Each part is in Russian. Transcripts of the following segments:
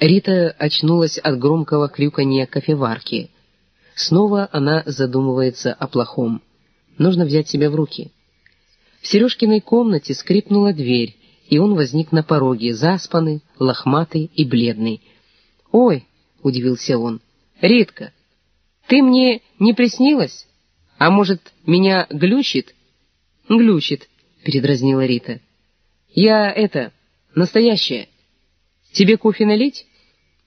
Рита очнулась от громкого крюканья кофеварки. Снова она задумывается о плохом. Нужно взять себя в руки. В Сережкиной комнате скрипнула дверь, и он возник на пороге, заспанный, лохматый и бледный. «Ой!» — удивился он. «Ритка, ты мне не приснилась? А может, меня глючит?» «Глючит», — передразнила Рита. «Я это, настоящая. Тебе кофе налить?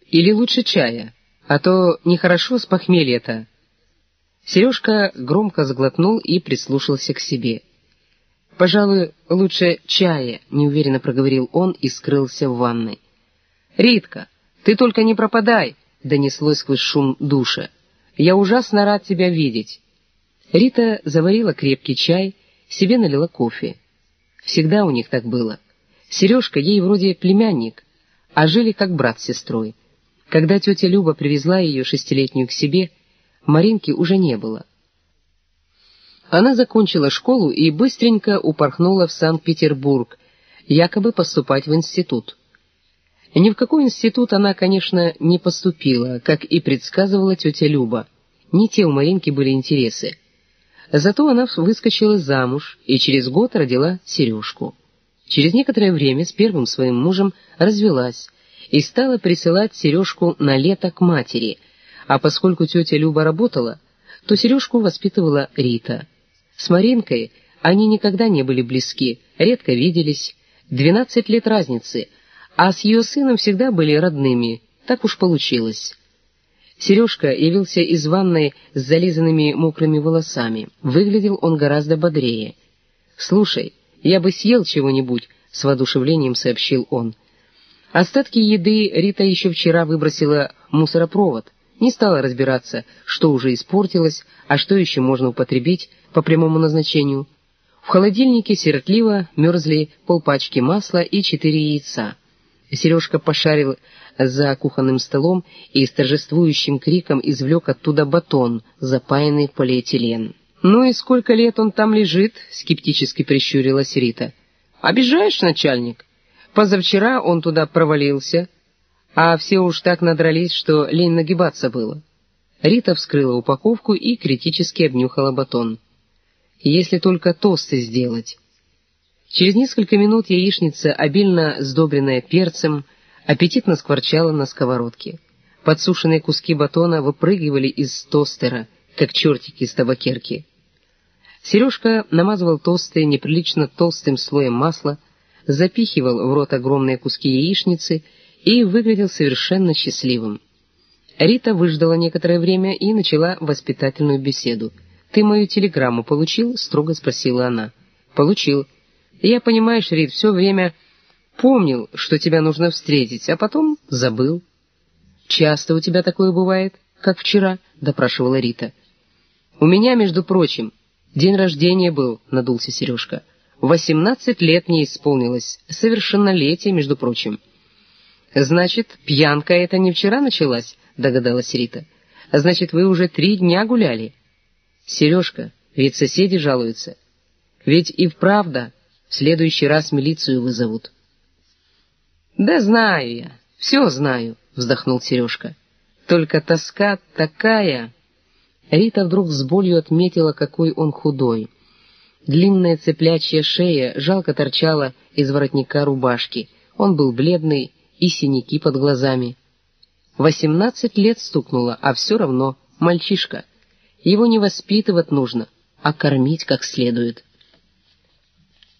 Или лучше чая? А то нехорошо с похмелья-то». Сережка громко заглотнул и прислушался к себе. «Пожалуй, лучше чая», — неуверенно проговорил он и скрылся в ванной. «Ритка, ты только не пропадай!» — донеслось сквозь шум душа. «Я ужасно рад тебя видеть!» Рита заварила крепкий чай, себе налила кофе. Всегда у них так было. Сережка ей вроде племянник, а жили как брат с сестрой. Когда тетя Люба привезла ее шестилетнюю к себе, Маринки уже не было. Она закончила школу и быстренько упорхнула в Санкт-Петербург, якобы поступать в институт. Ни в какой институт она, конечно, не поступила, как и предсказывала тетя Люба. Не те у Маринки были интересы. Зато она выскочила замуж и через год родила Сережку. Через некоторое время с первым своим мужем развелась и стала присылать Сережку на лето к матери, а поскольку тетя Люба работала, то Сережку воспитывала Рита. С Маринкой они никогда не были близки, редко виделись, двенадцать лет разницы, а с ее сыном всегда были родными, так уж получилось. Сережка явился из ванной с зализанными мокрыми волосами. Выглядел он гораздо бодрее. «Слушай, я бы съел чего-нибудь», — с воодушевлением сообщил он. Остатки еды Рита еще вчера выбросила мусоропровод, не стала разбираться, что уже испортилось, а что еще можно употребить по прямому назначению. В холодильнике сиротливо мерзли полпачки масла и четыре яйца. Сережка пошарил за кухонным столом и с торжествующим криком извлек оттуда батон, запаянный в полиэтилен. «Ну и сколько лет он там лежит?» — скептически прищурилась Рита. «Обижаешь, начальник? Позавчера он туда провалился, а все уж так надрались, что лень нагибаться было». Рита вскрыла упаковку и критически обнюхала батон если только тосты сделать. Через несколько минут яичница, обильно сдобренная перцем, аппетитно скворчала на сковородке. Подсушенные куски батона выпрыгивали из тостера, как чертики из табакерки. Сережка намазывал тосты неприлично толстым слоем масла, запихивал в рот огромные куски яичницы и выглядел совершенно счастливым. Рита выждала некоторое время и начала воспитательную беседу — «Ты мою телеграмму получил?» — строго спросила она. «Получил. Я, понимаешь, Рит, все время помнил, что тебя нужно встретить, а потом забыл». «Часто у тебя такое бывает, как вчера?» — допрашивала Рита. «У меня, между прочим, день рождения был», — надулся Сережка. «Восемнадцать лет мне исполнилось, совершеннолетие, между прочим». «Значит, пьянка это не вчера началась?» — догадалась Рита. «Значит, вы уже три дня гуляли?» Сережка, ведь соседи жалуются. Ведь и вправда в следующий раз милицию вызовут. Да знаю я, все знаю, вздохнул Сережка. Только тоска такая. Рита вдруг с болью отметила, какой он худой. Длинная цеплячья шея жалко торчала из воротника рубашки. Он был бледный и синяки под глазами. Восемнадцать лет стукнуло, а все равно мальчишка. Его не воспитывать нужно, а кормить как следует.